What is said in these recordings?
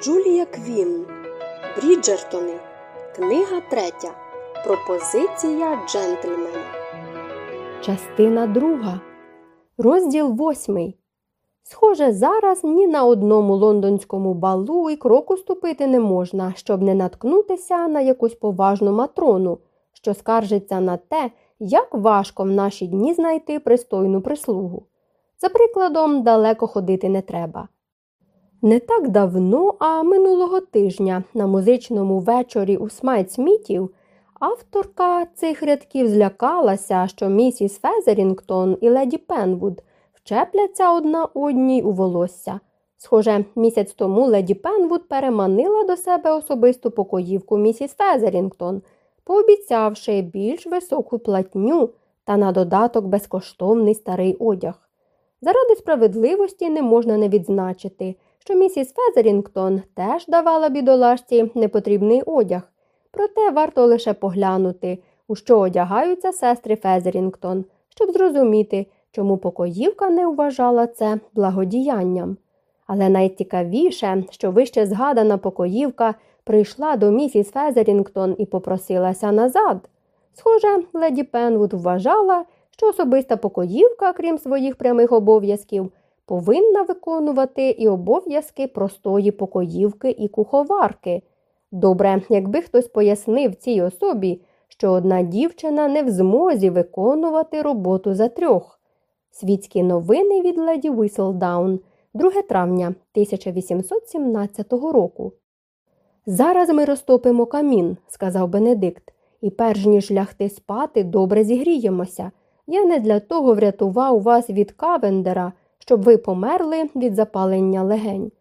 Джулія Квін. Бріджертони. Книга третя. Пропозиція джентльмена. Частина друга. Розділ восьмий. Схоже, зараз ні на одному лондонському балу і кроку ступити не можна, щоб не наткнутися на якусь поважну матрону, що скаржиться на те, як важко в наші дні знайти пристойну прислугу. За прикладом, далеко ходити не треба. Не так давно, а минулого тижня на музичному вечорі у Смайтсмітів авторка цих рядків злякалася, що місіс Фезерінгтон і леді Пенвуд вчепляться одна одній у волосся. Схоже, місяць тому леді Пенвуд переманила до себе особисту покоївку місіс Фезерінгтон, пообіцявши більш високу платню та на додаток безкоштовний старий одяг. Заради справедливості не можна не відзначити, що місіс Фезерінгтон теж давала бідолашці непотрібний одяг, проте варто лише поглянути, у що одягаються сестри Фезерінгтон, щоб зрозуміти, чому покоївка не вважала це благодіянням. Але найцікавіше, що вище згадана покоївка прийшла до місіс Фезерінгтон і попросилася назад. Схоже, леді Пенвуд вважала, що особиста покоївка, крім своїх прямих обов'язків, повинна виконувати і обов'язки простої покоївки і куховарки. Добре, якби хтось пояснив цій особі, що одна дівчина не в змозі виконувати роботу за трьох. Світські новини від леді Віселдаун, 2 травня 1817 року. Зараз ми розтопимо камін, сказав Бенедикт, і перш ніж лягти спати, добре зігріємося. Я не для того врятував вас від Кавендера, щоб ви померли від запалення легень.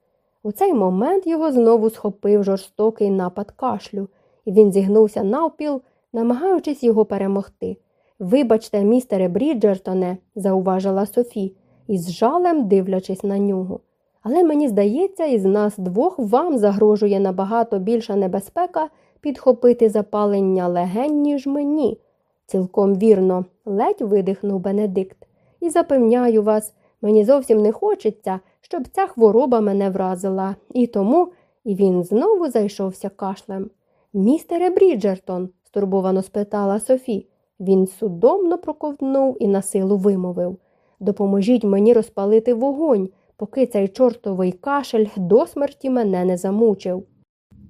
У цей момент його знову схопив жорстокий напад кашлю, і він зігнувся навпіл, намагаючись його перемогти. Вибачте, містере Бріджертоне, зауважила Софі, із жалем дивлячись на нього. Але мені здається, із нас двох вам загрожує набагато більша небезпека підхопити запалення легень, ніж мені. Цілком вірно, ледь видихнув Бенедикт. І запевняю вас, мені зовсім не хочеться, щоб ця хвороба мене вразила, і тому і він знову зайшовся кашлем. Містере Бріджертон, стурбовано спитала Софі. Він судомно проковтнув і на силу вимовив Допоможіть мені розпалити вогонь, поки цей чортовий кашель до смерті мене не замучив.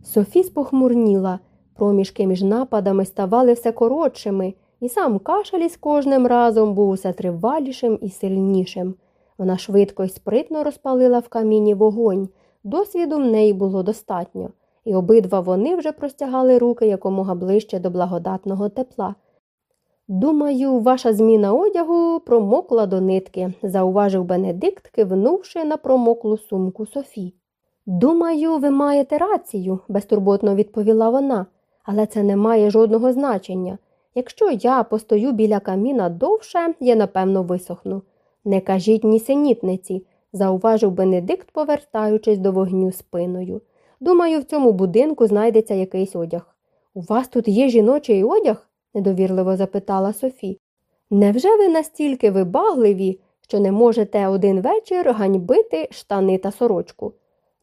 Софі спохмурніла, проміжки між нападами ставали все коротшими, і сам кашель із кожним разом був усе тривалішим і сильнішим. Вона швидко й спритно розпалила в каміні вогонь, досвіду в неї було достатньо, і обидва вони вже простягали руки якомога ближче до благодатного тепла. Думаю, ваша зміна одягу промокла до нитки, зауважив Бенедикт, кивнувши на промоклу сумку Софі. Думаю, ви маєте рацію, безтурботно відповіла вона, але це не має жодного значення. Якщо я постою біля каміна довше, я напевно висохну. Не кажіть нісенітниці, зауважив Бенедикт, повертаючись до вогню спиною. Думаю, в цьому будинку знайдеться якийсь одяг. У вас тут є жіночий одяг? недовірливо запитала Софі. Невже ви настільки вибагливі, що не можете один вечір ганьбити штани та сорочку?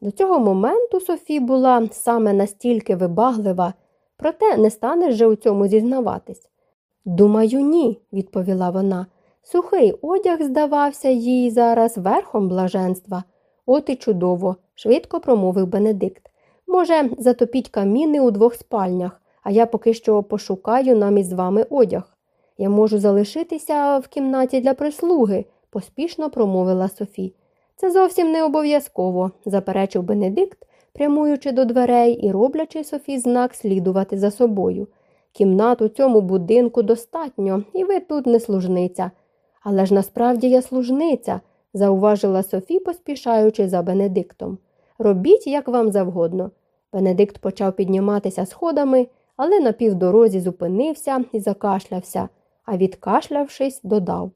До цього моменту Софі була саме настільки вибаглива, проте не станеш же у цьому зізнаватись. Думаю, ні, відповіла вона. Сухий одяг здавався їй зараз верхом блаженства. От і чудово, швидко промовив Бенедикт. Може, затопіть каміни у двох спальнях, а я поки що пошукаю нам із вами одяг. Я можу залишитися в кімнаті для прислуги, поспішно промовила Софі. Це зовсім не обов'язково, заперечив Бенедикт, прямуючи до дверей і роблячи Софі знак слідувати за собою. Кімнат у цьому будинку достатньо, і ви тут не служниця. Але ж насправді я служниця, зауважила Софі, поспішаючи за Бенедиктом. Робіть, як вам завгодно. Бенедикт почав підніматися сходами, але на півдорозі зупинився і закашлявся, а відкашлявшись, додав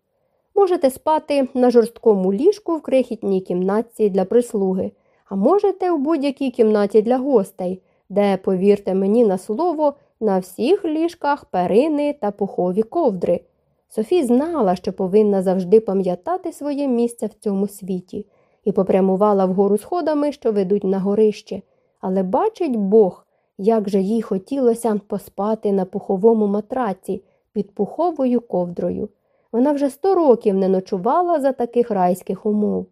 Можете спати на жорсткому ліжку в крихітній кімнатці для прислуги, а можете в будь-якій кімнаті для гостей, де, повірте мені на слово, на всіх ліжках перини та пухові ковдри. Софі знала, що повинна завжди пам'ятати своє місце в цьому світі, і попрямувала вгору сходами, що ведуть на горище. але бачить Бог, як же їй хотілося поспати на пуховому матраці під пуховою ковдрою. Вона вже сто років не ночувала за таких райських умов.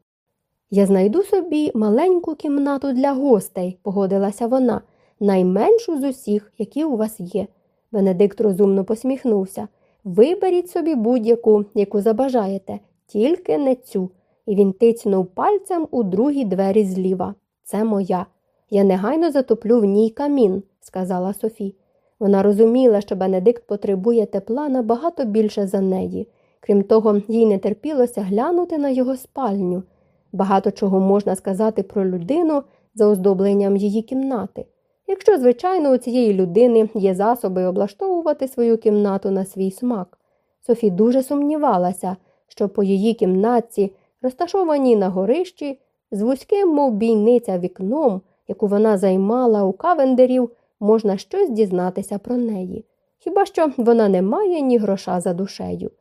Я знайду собі маленьку кімнату для гостей, погодилася вона, найменшу з усіх, які у вас є. Бенедикт розумно посміхнувся. Виберіть собі будь-яку, яку забажаєте, тільки не цю. І він тицьнув пальцем у другі двері зліва. Це моя. Я негайно затоплю в ній камін, сказала Софі. Вона розуміла, що Бенедикт потребує тепла набагато більше за неї. Крім того, їй не терпілося глянути на його спальню. Багато чого можна сказати про людину за оздобленням її кімнати. Якщо, звичайно, у цієї людини є засоби облаштовувати свою кімнату на свій смак. Софі дуже сумнівалася, що по її кімнатці, розташованій на горищі, з вузьким, мов бійниця вікном, яку вона займала у кавендерів, можна щось дізнатися про неї. Хіба що вона не має ні гроша за душею.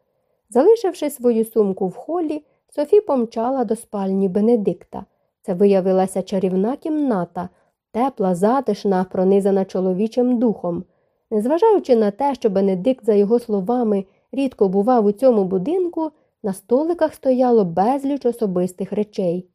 Залишивши свою сумку в холі, Софі помчала до спальні Бенедикта. Це виявилася чарівна кімната, тепла, затишна, пронизана чоловічим духом. Незважаючи на те, що Бенедикт, за його словами, рідко бував у цьому будинку, на столиках стояло безліч особистих речей,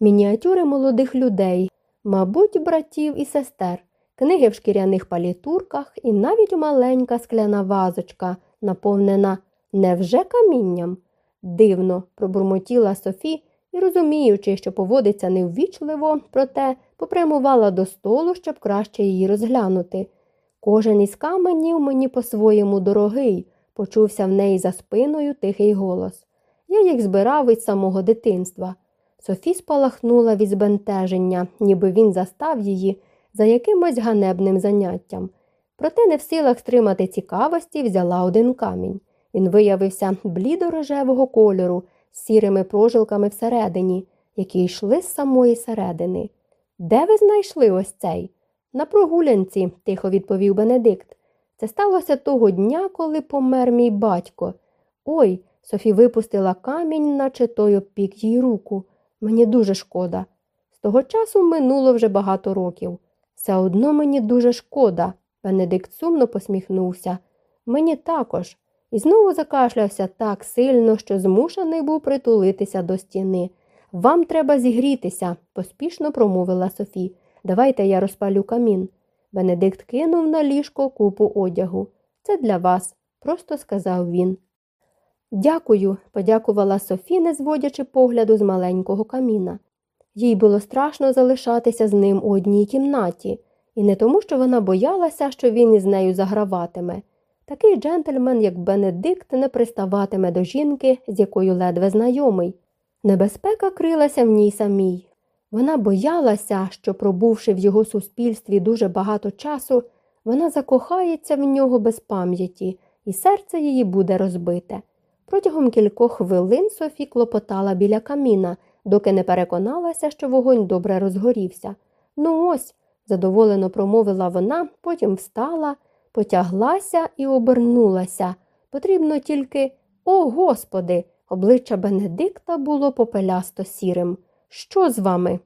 мініатюри молодих людей, мабуть, братів і сестер, книги в шкіряних палітурках і навіть маленька скляна вазочка, наповнена невже камінням. Дивно, пробурмотіла Софі і, розуміючи, що поводиться неввічливо, проте попрямувала до столу, щоб краще її розглянути. Кожен із каменів мені по-своєму дорогий, почувся в неї за спиною тихий голос. Я їх збирав із самого дитинства. Софі спалахнула від збентеження, ніби він застав її за якимось ганебним заняттям. Проте не в силах стримати цікавості, взяла один камінь. Він виявився блідо-рожевого кольору з сірими прожилками всередині, які йшли з самої середини. Де ви знайшли ось цей? На прогулянці, тихо відповів Бенедикт. Це сталося того дня, коли помер мій батько. Ой, Софі випустила камінь, наче той обпік їй руку. Мені дуже шкода. З того часу минуло вже багато років. Все одно мені дуже шкода. Бенедикт сумно посміхнувся. Мені також. І знову закашлявся так сильно, що змушений був притулитися до стіни. Вам треба зігрітися, поспішно промовила Софі. Давайте я розпалю камін. Бенедикт кинув на ліжко купу одягу. Це для вас, просто сказав він. Дякую, подякувала Софі, не зводячи погляду з маленького каміна. Їй було страшно залишатися з ним у одній кімнаті, і не тому, що вона боялася, що він із нею заграватиме. Такий джентльмен, як Бенедикт, не приставатиме до жінки, з якою ледве знайомий. Небезпека крилася в ній самій. Вона боялася, що, пробувши в його суспільстві дуже багато часу, вона закохається в нього без пам'яті, і серце її буде розбите. Протягом кількох хвилин Софі клопотала біля каміна, доки не переконалася, що вогонь добре розгорівся. Ну ось, задоволено промовила вона, потім встала, потяглася і обернулася. Потрібно тільки О, Господи! Обличчя Бенедикта було попелясто сірим. Що з вами?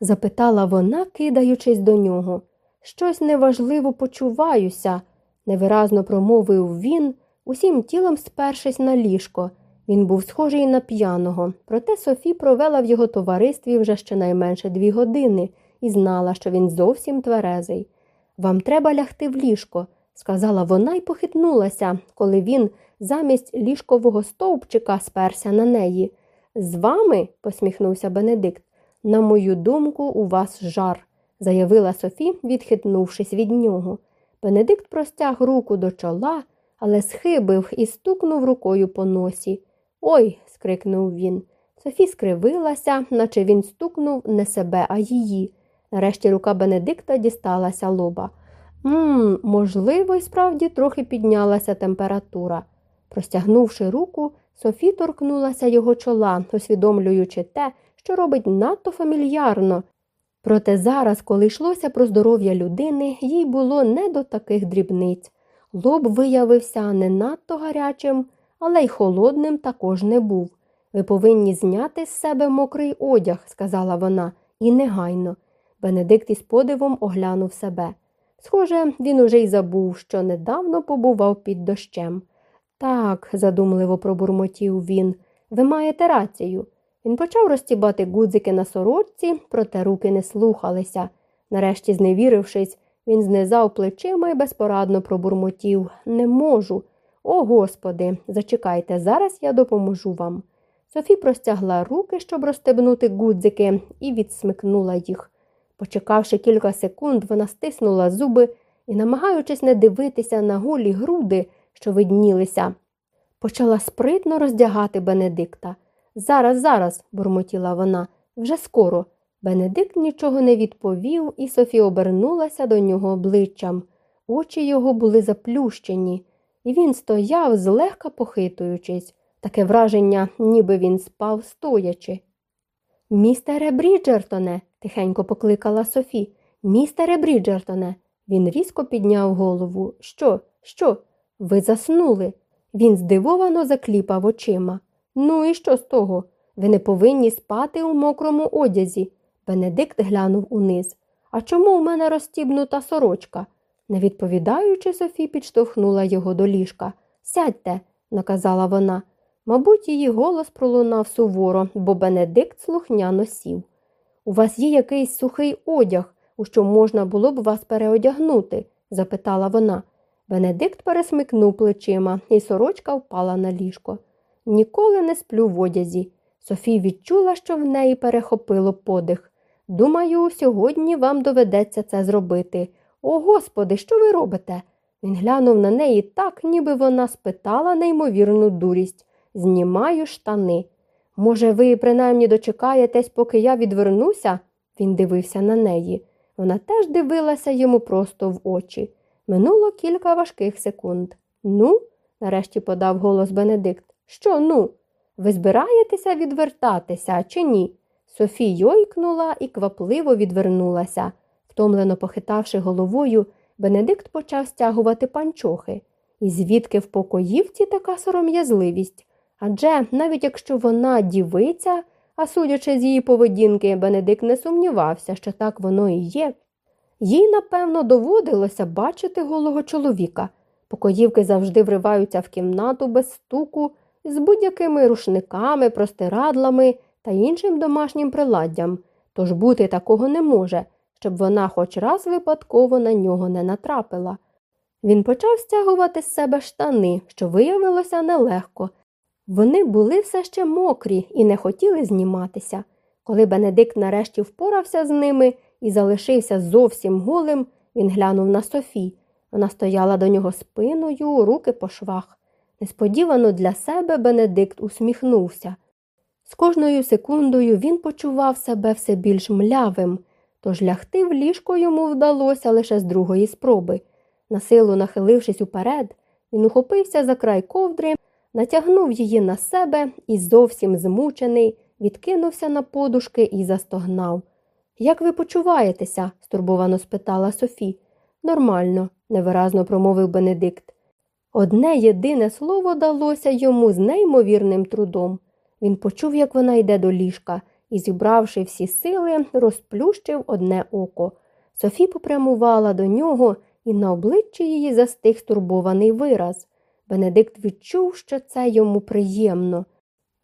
запитала вона, кидаючись до нього. Щось неважливо почуваюся, невиразно промовив він, усім тілом спершись на ліжко. Він був схожий на п'яного, проте Софі провела в його товаристві вже щонайменше дві години і знала, що він зовсім тверезий. Вам треба лягти в ліжко, сказала вона і похитнулася, коли він замість ліжкового стовпчика сперся на неї. З вами, посміхнувся Бенедикт, на мою думку, у вас жар, заявила Софі, відхитнувшись від нього. Бенедикт простяг руку до чола, але схибив і стукнув рукою по носі. Ой. скрикнув він. Софі скривилася, наче він стукнув не себе, а її. Нарешті рука Бенедикта дісталася лоба. Мм, можливо, і справді трохи піднялася температура. Простягнувши руку, Софі торкнулася його чола, усвідомлюючи те, що робить надто фамільярно. Проте зараз, коли йшлося про здоров'я людини, їй було не до таких дрібниць. Лоб виявився не надто гарячим, але й холодним також не був. Ви повинні зняти з себе мокрий одяг, сказала вона, і негайно. Бенедикт із подивом оглянув себе. Схоже, він уже й забув, що недавно побував під дощем. Так, задумливо пробурмотів він, ви маєте рацію. Він почав розтібати гудзики на сорочці, проте руки не слухалися. Нарешті, зневірившись, він знизав плечима і безпорадно пробурмотів Не можу. О, Господи, зачекайте, зараз я допоможу вам. Софі простягла руки, щоб розстебнути гудзики, і відсмикнула їх. Почекавши кілька секунд, вона стиснула зуби і, намагаючись не дивитися на голі груди, що виднілися, почала спритно роздягати Бенедикта. Зараз, зараз, бурмотіла вона, вже скоро. Бенедикт нічого не відповів, і Софі обернулася до нього обличчям. Очі його були заплющені, і він стояв, злегка похитуючись, таке враження, ніби він спав стоячи. Містере Бріджертоне, тихенько покликала Софі. Містере Бріджертоне. Він різко підняв голову. Що? Що? Ви заснули? Він здивовано закліпав очима. Ну і що з того? Ви не повинні спати у мокрому одязі. Бенедикт глянув униз. А чому у мене розстібнута сорочка? Не відповідаючи, Софі підштовхнула його до ліжка. Сядьте, наказала вона. Мабуть, її голос пролунав суворо, бо Бенедикт слухняно сів. У вас є якийсь сухий одяг, у що можна було б вас переодягнути? запитала вона. Бенедикт пересмикнув плечима, і сорочка впала на ліжко. Ніколи не сплю в одязі. Софій відчула, що в неї перехопило подих. Думаю, сьогодні вам доведеться це зробити. О, Господи, що ви робите? Він глянув на неї так, ніби вона спитала неймовірну дурість. Знімаю штани. Може, ви принаймні дочекаєтесь, поки я відвернуся? Він дивився на неї. Вона теж дивилася йому просто в очі. Минуло кілька важких секунд. Ну, нарешті подав голос Бенедикт. Що ну? Ви збираєтеся відвертатися чи ні? Софі йойкнула і квапливо відвернулася. Втомлено похитавши головою, Бенедикт почав стягувати панчохи. І звідки в покоївці така сором'язливість? Адже навіть якщо вона дівиця, а судячи з її поведінки, Бенедикт не сумнівався, що так воно і є, їй, напевно, доводилося бачити голого чоловіка. Покоївки завжди вриваються в кімнату без стуку, з будь-якими рушниками, простирадлами та іншим домашнім приладдям, тож бути такого не може, щоб вона хоч раз випадково на нього не натрапила. Він почав стягувати з себе штани, що виявилося нелегко. Вони були все ще мокрі і не хотіли зніматися. Коли Бенедикт нарешті впорався з ними і залишився зовсім голим, він глянув на Софі. Вона стояла до нього спиною, руки по швах. Несподівано для себе Бенедикт усміхнувся. З кожною секундою він почував себе все більш млявим, тож лягти в ліжко йому вдалося лише з другої спроби. Насилу нахилившись уперед, він ухопився за край ковдри, натягнув її на себе і, зовсім змучений, відкинувся на подушки і застогнав. Як ви почуваєтеся? стурбовано спитала Софі. Нормально, невиразно промовив Бенедикт. Одне єдине слово далося йому з неймовірним трудом. Він почув, як вона йде до ліжка, і, зібравши всі сили, розплющив одне око. Софі попрямувала до нього, і на обличчі її застиг стурбований вираз. Бенедикт відчув, що це йому приємно.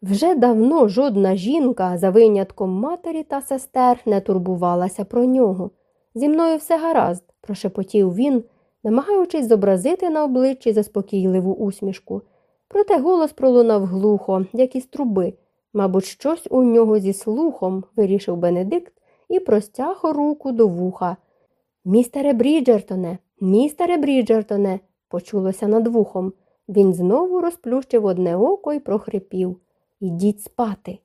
Вже давно жодна жінка, за винятком матері та сестер, не турбувалася про нього. Зі мною все гаразд, прошепотів він, намагаючись зобразити на обличчі заспокійливу усмішку. Проте голос пролунав глухо, як із труби. Мабуть, щось у нього зі слухом, вирішив Бенедикт і простяг руку до вуха. Містере Бріджертоне, містере Бріджертоне, почулося над вухом. Він знову розплющив одне око і прохрипів. Ідіть спати.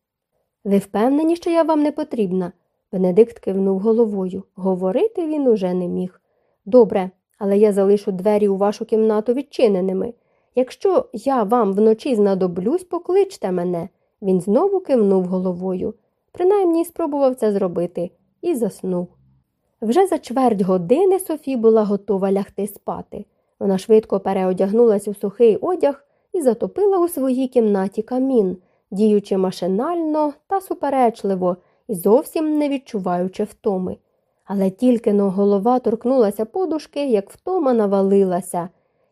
Ви впевнені, що я вам не потрібна? Бенедикт кивнув головою. Говорити він уже не міг. Добре, але я залишу двері у вашу кімнату відчиненими. Якщо я вам вночі знадоблюсь, покличте мене. Він знову кивнув головою. Принаймні спробував це зробити і заснув. Вже за чверть години Софі була готова лягти спати. Вона швидко переодягнулась у сухий одяг і затопила у своїй кімнаті камін, діючи машинально та суперечливо і зовсім не відчуваючи втоми. але тільки но голова торкнулася подушки, як втома навалилася.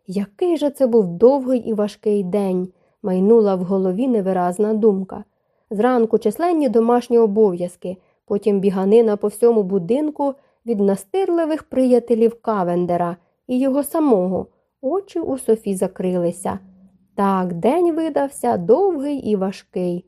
Який же це був довгий і важкий день, майнула в голові невиразна думка. Зранку численні домашні обов'язки, потім біганина по всьому будинку від настирливих приятелів Кавендера і його самого. Очі у Софі закрилися. Так, день видався довгий і важкий.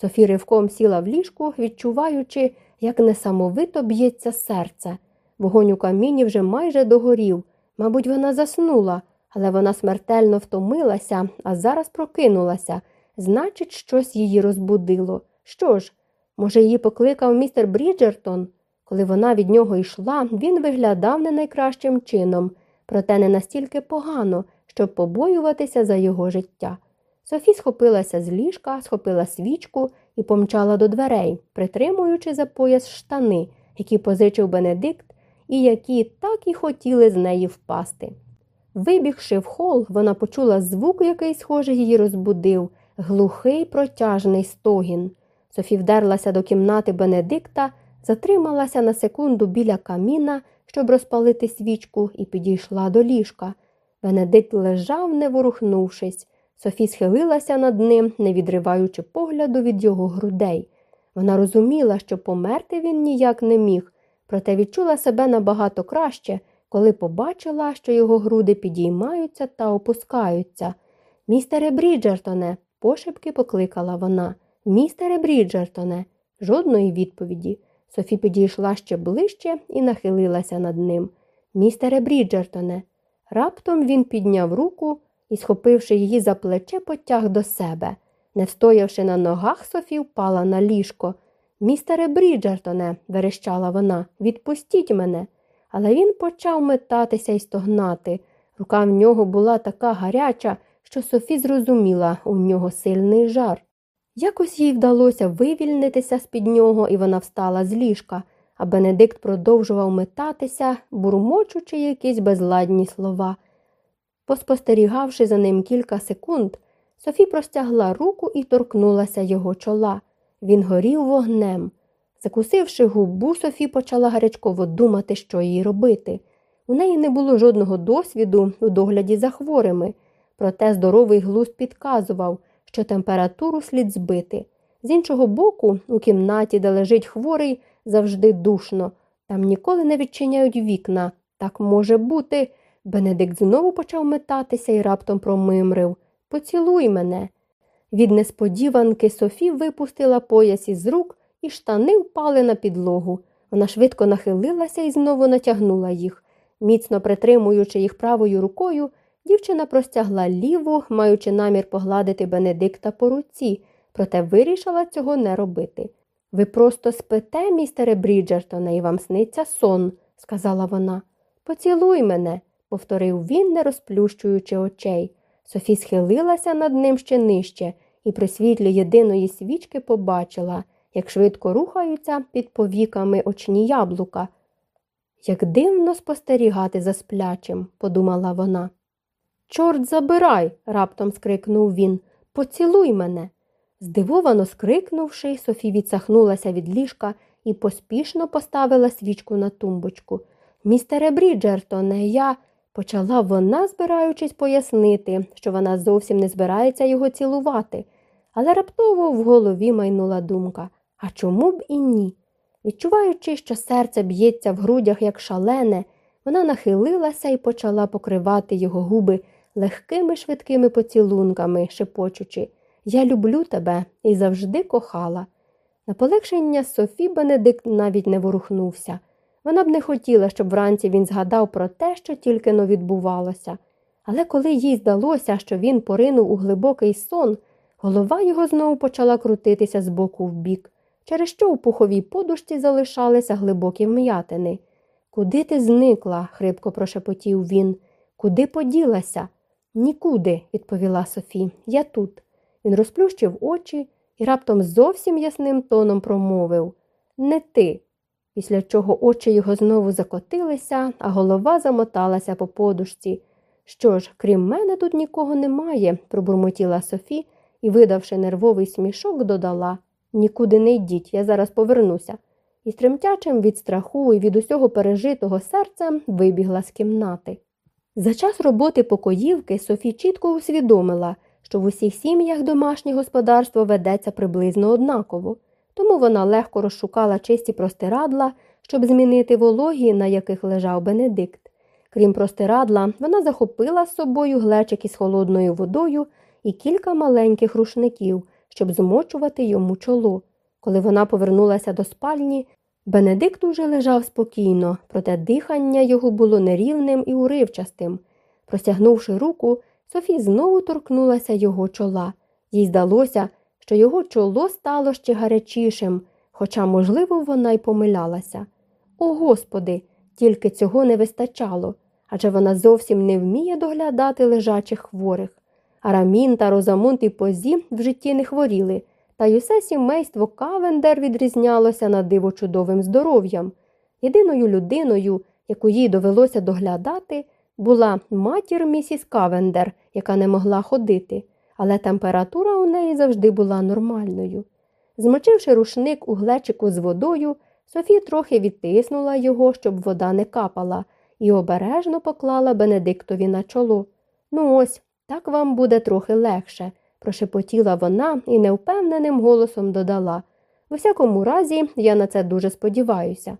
Софі ривком сіла в ліжку, відчуваючи, як несамовито б'ється серце. Вогонь у каміні вже майже догорів. Мабуть, вона заснула, але вона смертельно втомилася, а зараз прокинулася. Значить, щось її розбудило. Що ж, може, її покликав містер Бріджертон? Коли вона від нього йшла, він виглядав не найкращим чином, проте не настільки погано, щоб побоюватися за його життя. Софі схопилася з ліжка, схопила свічку і помчала до дверей, притримуючи за пояс штани, які позичив Бенедикт, і які так і хотіли з неї впасти. Вибігши в хол, вона почула звук, який, схоже, її розбудив, глухий протяжний стогін. Софі вдерлася до кімнати Бенедикта, затрималася на секунду біля каміна, щоб розпалити свічку, і підійшла до ліжка. Бенедикт лежав, не ворухнувшись. Софі схилилася над ним, не відриваючи погляду від його грудей. Вона розуміла, що померти він ніяк не міг, проте відчула себе набагато краще, коли побачила, що його груди підіймаються та опускаються. Містере Бріджертоне, пошепки покликала вона. Містере Бріджертоне, жодної відповіді. Софі підійшла ще ближче і нахилилася над ним. Містере Бріджертоне. Раптом він підняв руку і, схопивши її за плече, потяг до себе. Не встоявши на ногах, Софі впала на ліжко. Містере Бріджертоне, верещала вона, відпустіть мене. Але він почав метатися і стогнати. Рука в нього була така гаряча, що Софі зрозуміла, у нього сильний жар. Якось їй вдалося вивільнитися з під нього, і вона встала з ліжка, а Бенедикт продовжував метатися, бурмочучи якісь безладні слова. Поспостерігавши за ним кілька секунд, Софі простягла руку і торкнулася його чола. Він горів вогнем. Закусивши губу, Софі почала гарячково думати, що їй робити. У неї не було жодного досвіду у догляді за хворими, проте здоровий глузд підказував, що температуру слід збити. З іншого боку, у кімнаті, де лежить хворий, завжди душно. Там ніколи не відчиняють вікна. Так може бути. Бенедикт знову почав метатися і раптом промимрив Поцілуй мене. Від несподіванки Софі випустила пояс із рук, і штани впали на підлогу. Вона швидко нахилилася і знову натягнула їх. Міцно притримуючи їх правою рукою, дівчина простягла ліву, маючи намір погладити Бенедикта по руці, проте вирішила цього не робити. Ви просто спите, містере Бріджертоне, і вам сниться сон, сказала вона. Поцілуй мене повторив він, не розплющуючи очей. Софі схилилася над ним ще нижче і при світлі єдиної свічки побачила, як швидко рухаються під повіками очні яблука. Як дивно спостерігати за сплячим, подумала вона. Чорт забирай, раптом скрикнув він. Поцілуй мене. Здивовано скрикнувши, Софі відсахнулася від ліжка і поспішно поставила свічку на тумбочку. Містере Бріджертоне, я почала вона, збираючись пояснити, що вона зовсім не збирається його цілувати, але раптово в голові майнула думка а чому б і ні? Відчуваючи, що серце б'ється в грудях як шалене, вона нахилилася і почала покривати його губи легкими швидкими поцілунками, шепочучи Я люблю тебе і завжди кохала. На полегшення Софі Бенедикт навіть не ворухнувся. Вона б не хотіла, щоб вранці він згадав про те, що тільки но відбувалося. Але коли їй здалося, що він поринув у глибокий сон, голова його знову почала крутитися з боку в бік, через що у пуховій подушці залишалися глибокі вм'ятини. Куди ти зникла? хрипко прошепотів він. Куди поділася? Нікуди, відповіла Софі. Я тут. Він розплющив очі і раптом зовсім ясним тоном промовив Не ти після чого очі його знову закотилися, а голова замоталася по подушці. Що ж, крім мене, тут нікого немає, пробурмотіла Софі і, видавши нервовий смішок, додала Нікуди не йдіть, я зараз повернуся. і тремтячим від страху і від усього пережитого серцем вибігла з кімнати. За час роботи покоївки Софі чітко усвідомила, що в усіх сім'ях домашнє господарство ведеться приблизно однаково, тому вона легко розшукала чисті простирадла, щоб змінити вологі, на яких лежав Бенедикт. Крім простирадла, вона захопила з собою глечик із холодною водою і кілька маленьких рушників, щоб змочувати йому чоло. Коли вона повернулася до спальні, Бенедикт уже лежав спокійно, проте дихання його було нерівним і уривчастим. Простягнувши руку, Софі знову торкнулася його чола. Їй здалося, що його чоло стало ще гарячішим, хоча, можливо, вона й помилялася. О Господи, тільки цього не вистачало, адже вона зовсім не вміє доглядати лежачих хворих. Арамін та Розамунт і Позі в житті не хворіли, та й усе сімейство Кавендер відрізнялося на диво чудовим здоров'ям. Єдиною людиною, яку їй довелося доглядати, була матір місіс Кавендер, яка не могла ходити, але температура у неї завжди була нормальною. Змочивши рушник у глечику з водою, Софі трохи відтиснула його, щоб вода не капала, і обережно поклала Бенедиктові на чоло. Ну ось, так вам буде трохи легше, прошепотіла вона і невпевненим голосом додала. В усякому разі, я на це дуже сподіваюся.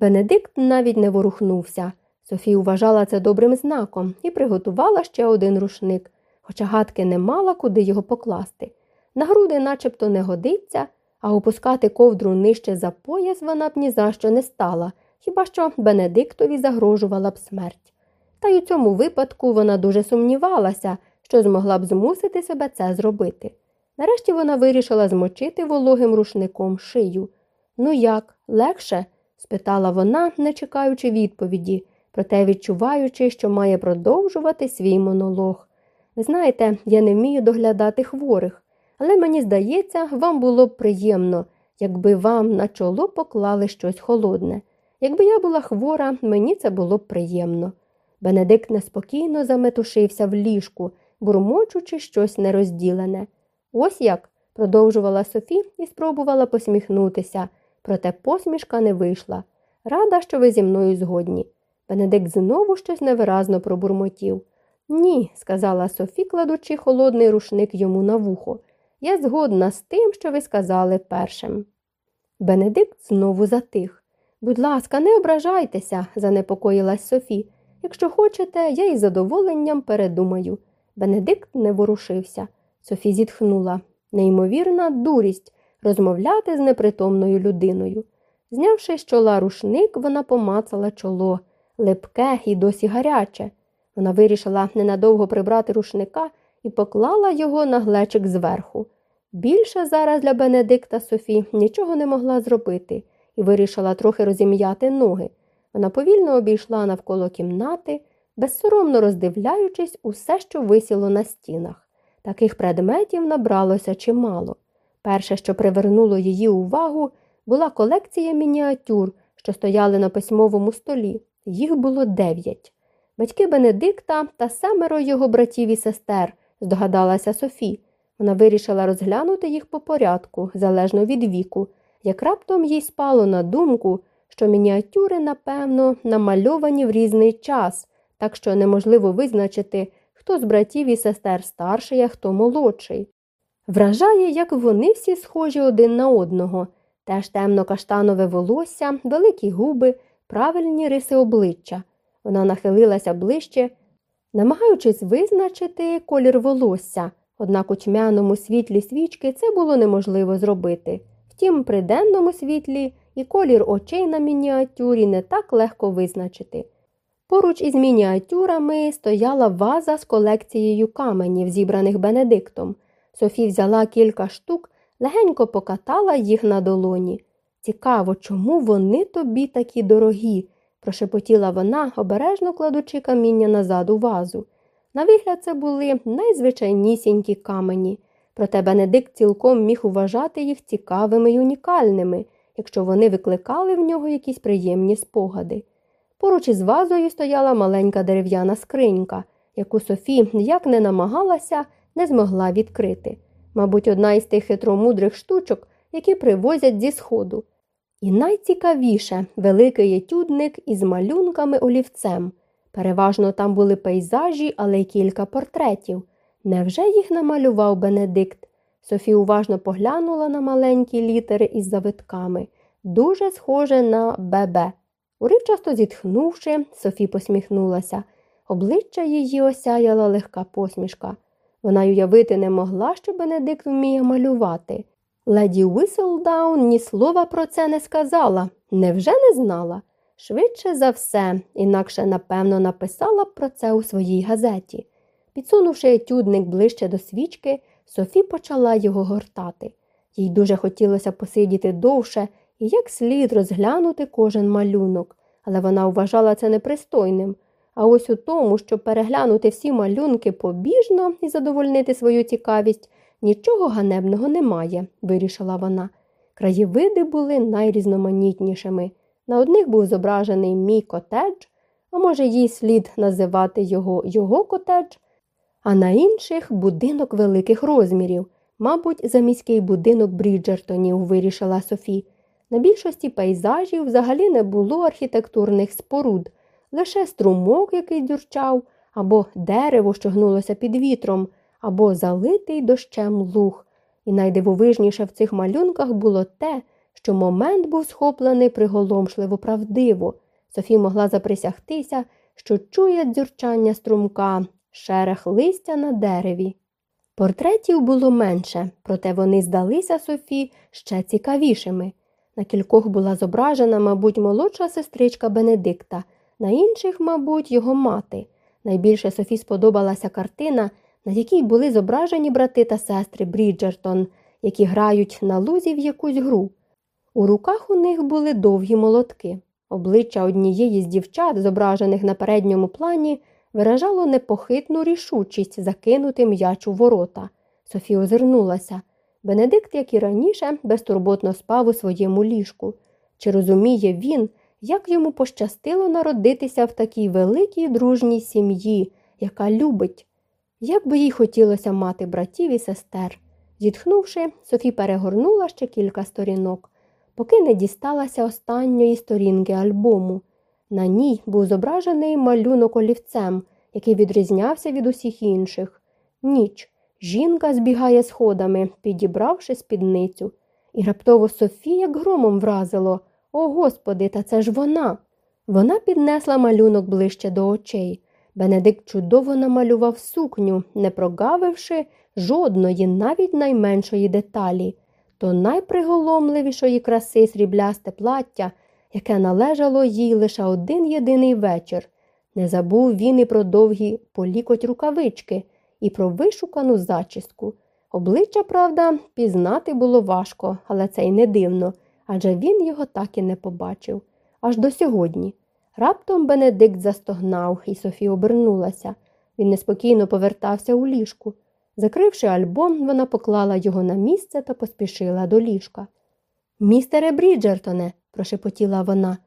Бенедикт навіть не ворухнувся. Софія вважала це добрим знаком і приготувала ще один рушник, хоча гадки не мала, куди його покласти. На груди начебто не годиться, а опускати ковдру нижче за пояс вона б ні за що не стала, хіба що Бенедиктові загрожувала б смерть. Та й у цьому випадку вона дуже сумнівалася, що змогла б змусити себе це зробити. Нарешті вона вирішила змочити вологим рушником шию. Ну як, легше? спитала вона, не чекаючи відповіді, проте відчуваючи, що має продовжувати свій монолог. Ви знаєте, я не вмію доглядати хворих, але мені здається, вам було б приємно, якби вам на чоло поклали щось холодне. Якби я була хвора, мені це було б приємно. Бенедикт неспокійно заметушився в ліжку, бурмочучи щось нерозділене. Ось як, продовжувала Софі і спробувала посміхнутися, проте посмішка не вийшла. Рада, що ви зі мною згодні. Бенедикт знову щось невиразно пробурмотів. Ні, сказала Софі, кладучи холодний рушник йому на вухо. Я згодна з тим, що ви сказали першим. Бенедикт знову затих. Будь ласка, не ображайтеся, занепокоїлась Софі. Якщо хочете, я із задоволенням передумаю. Бенедикт не ворушився. Софі зітхнула. Неймовірна дурість розмовляти з непритомною людиною. Знявши з чола рушник, вона помацала чоло, липке і досі гаряче. Вона вирішила ненадовго прибрати рушника і поклала його на глечик зверху. Більше зараз для Бенедикта Софі нічого не могла зробити і вирішила трохи розім'яти ноги. Вона повільно обійшла навколо кімнати, безсоромно роздивляючись усе, що висіло на стінах. Таких предметів набралося чимало. Перше, що привернуло її увагу, була колекція мініатюр, що стояли на письмовому столі. Їх було дев'ять. Батьки Бенедикта та семеро його братів і сестер, здогадалася Софі. Вона вирішила розглянути їх по порядку, залежно від віку, як раптом їй спало на думку, що мініатюри, напевно, намальовані в різний час, так що неможливо визначити, хто з братів і сестер старший, а хто молодший. Вражає, як вони всі схожі один на одного, теж темно каштанове волосся, великі губи, правильні риси обличчя. Вона нахилилася ближче, намагаючись визначити колір волосся, однак у тьмяному світлі свічки це було неможливо зробити. Втім, при денному світлі і колір очей на мініатюрі не так легко визначити. Поруч із мініатюрами стояла ваза з колекцією каменів, зібраних Бенедиктом. Софі взяла кілька штук, легенько покатала їх на долоні. Цікаво, чому вони тобі такі дорогі, прошепотіла вона, обережно кладучи каміння назад у вазу. На вигляд, це були найзвичайнісінькі камені, проте Бенедикт цілком міг вважати їх цікавими й унікальними, якщо вони викликали в нього якісь приємні спогади. Поруч із вазою стояла маленька дерев'яна скринька, яку Софі, як не намагалася, не змогла відкрити. Мабуть, одна із тих хитромудрих штучок, які привозять зі сходу. І найцікавіше великий етюдник із малюнками олівцем. Переважно там були пейзажі, але й кілька портретів. Невже їх намалював Бенедикт? Софі уважно поглянула на маленькі літери із завитками, дуже схоже на ББ. Уривчасто зітхнувши, Софі посміхнулася. Обличчя її осяяла легка посмішка. Вона й уявити не могла, що Бенедикт вміє малювати. Леді Віселдаун ні слова про це не сказала. Невже не знала? Швидше за все, інакше, напевно, написала про це у своїй газеті. Підсунувши етюдник ближче до свічки, Софі почала його гортати. Їй дуже хотілося посидіти довше і як слід розглянути кожен малюнок, але вона вважала це непристойним. А ось у тому, щоб переглянути всі малюнки побіжно і задовольнити свою цікавість, нічого ганебного немає, вирішила вона. Краєвиди були найрізноманітнішими. На одних був зображений мій котедж, а може, їй слід називати його його котедж, а на інших будинок великих розмірів, мабуть, заміський будинок Бріджертонів, вирішила Софі. На більшості пейзажів взагалі не було архітектурних споруд, лише струмок, який дюрчав, або дерево, що гнулося під вітром, або залитий дощем луг. І найдивовижніше в цих малюнках було те, що момент був схоплений приголомшливо правдиво. Софі могла заприсягтися, що чує дзюрчання струмка, шерех листя на дереві. Портретів було менше, проте вони здалися Софі ще цікавішими. На кількох була зображена, мабуть, молодша сестричка Бенедикта, на інших, мабуть, його мати. Найбільше Софі сподобалася картина, на якій були зображені брати та сестри Бріджертон, які грають на лузі в якусь гру. У руках у них були довгі молотки. Обличчя однієї з дівчат, зображених на передньому плані, виражало непохитну рішучість закинути м'яч у ворота. Софія озирнулася. Бенедикт, як і раніше, безтурботно спав у своєму ліжку. Чи розуміє він, як йому пощастило народитися в такій великій дружній сім'ї, яка любить? Як би їй хотілося мати братів і сестер. Зітхнувши, Софі перегорнула ще кілька сторінок, поки не дісталася останньої сторінки альбому. На ній був зображений малюнок олівцем, який відрізнявся від усіх інших. Ніч. Жінка збігає сходами, підібравши спідницю. І раптово Софія громом вразило О Господи, та це ж вона. Вона піднесла малюнок ближче до очей. Бенедикт чудово намалював сукню, не прогавивши жодної, навіть найменшої деталі, то найприголомливішої краси сріблясте плаття, яке належало їй лише один єдиний вечір. Не забув він і про довгі полікоть рукавички, і про вишукану зачіску. Обличчя, правда, пізнати було важко, але це й не дивно, адже він його так і не побачив. Аж до сьогодні. Раптом Бенедикт застогнав, і Софія обернулася. Він неспокійно повертався у ліжку. Закривши альбом, вона поклала його на місце та поспішила до ліжка. Містере Бріджертоне, прошепотіла вона,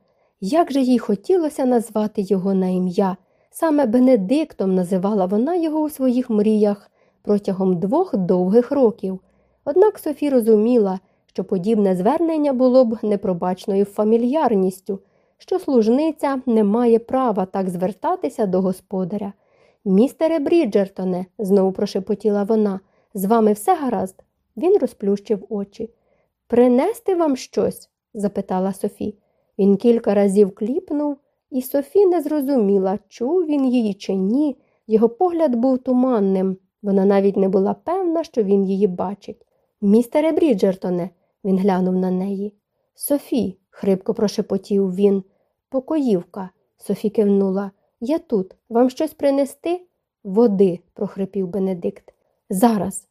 як же їй хотілося назвати його на ім'я. Саме Бенедиктом називала вона його у своїх мріях протягом двох довгих років. Однак Софі розуміла, що подібне звернення було б непробачною фамільярністю, що служниця не має права так звертатися до господаря. Містере Бріджертоне, знову прошепотіла вона, з вами все гаразд. Він розплющив очі. Принести вам щось? запитала Софі. Він кілька разів кліпнув, і Софі не зрозуміла, чув він її чи ні. Його погляд був туманним. Вона навіть не була певна, що він її бачить. Містере Бріджертоне, він глянув на неї. Софі, хрипко прошепотів він. Покоївка. Софі кивнула. Я тут. Вам щось принести? Води, прохрипів Бенедикт. Зараз.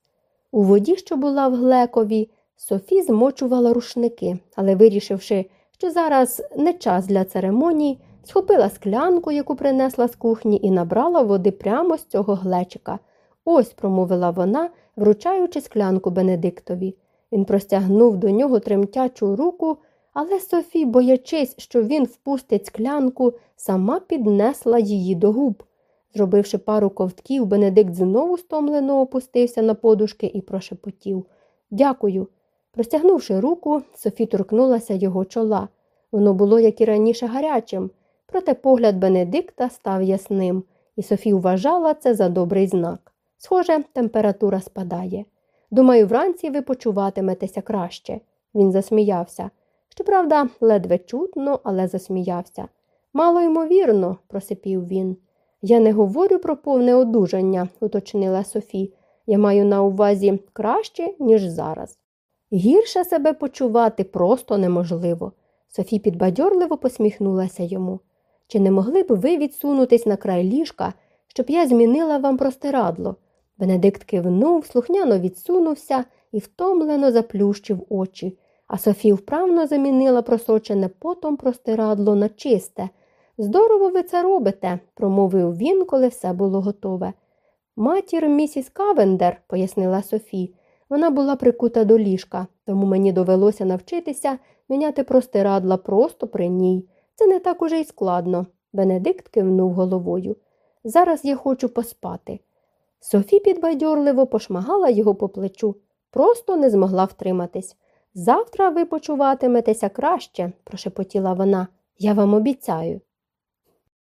У воді, що була в глекові, Софі змочувала рушники, але, вирішивши, що зараз не час для церемоній, схопила склянку, яку принесла з кухні, і набрала води прямо з цього глечика. Ось, промовила вона, вручаючи склянку Бенедиктові. Він простягнув до нього тремтячу руку, але Софі, боячись, що він впустить склянку, сама піднесла її до губ. Зробивши пару ковтків, Бенедикт знову стомлено опустився на подушки і прошепотів Дякую. Простягнувши руку, Софі торкнулася його чола. Воно було, як і раніше, гарячим, проте погляд Бенедикта став ясним, і Софі вважала це за добрий знак. Схоже, температура спадає. Думаю, вранці ви почуватиметеся краще. Він засміявся. Щоправда, ледве чутно, але засміявся. Мало ймовірно, просипів він. Я не говорю про повне одужання, уточнила Софі. Я маю на увазі краще, ніж зараз. Гірше себе почувати просто неможливо. Софі підбадьорливо посміхнулася йому. Чи не могли б ви відсунутись на край ліжка, щоб я змінила вам простирадло? Бенедикт кивнув, слухняно відсунувся і втомлено заплющив очі, а Софі вправно замінила просочене потом простирадло на чисте. Здорово ви це робите, промовив він, коли все було готове. Матір місіс Кавендер, пояснила Софі, вона була прикута до ліжка, тому мені довелося навчитися міняти простирадла просто при ній. Це не так уже й складно. Бенедикт кивнув головою. Зараз я хочу поспати. Софі підбадьорливо пошмагала його по плечу, просто не змогла втриматись. Завтра ви почуватиметеся краще, прошепотіла вона. Я вам обіцяю.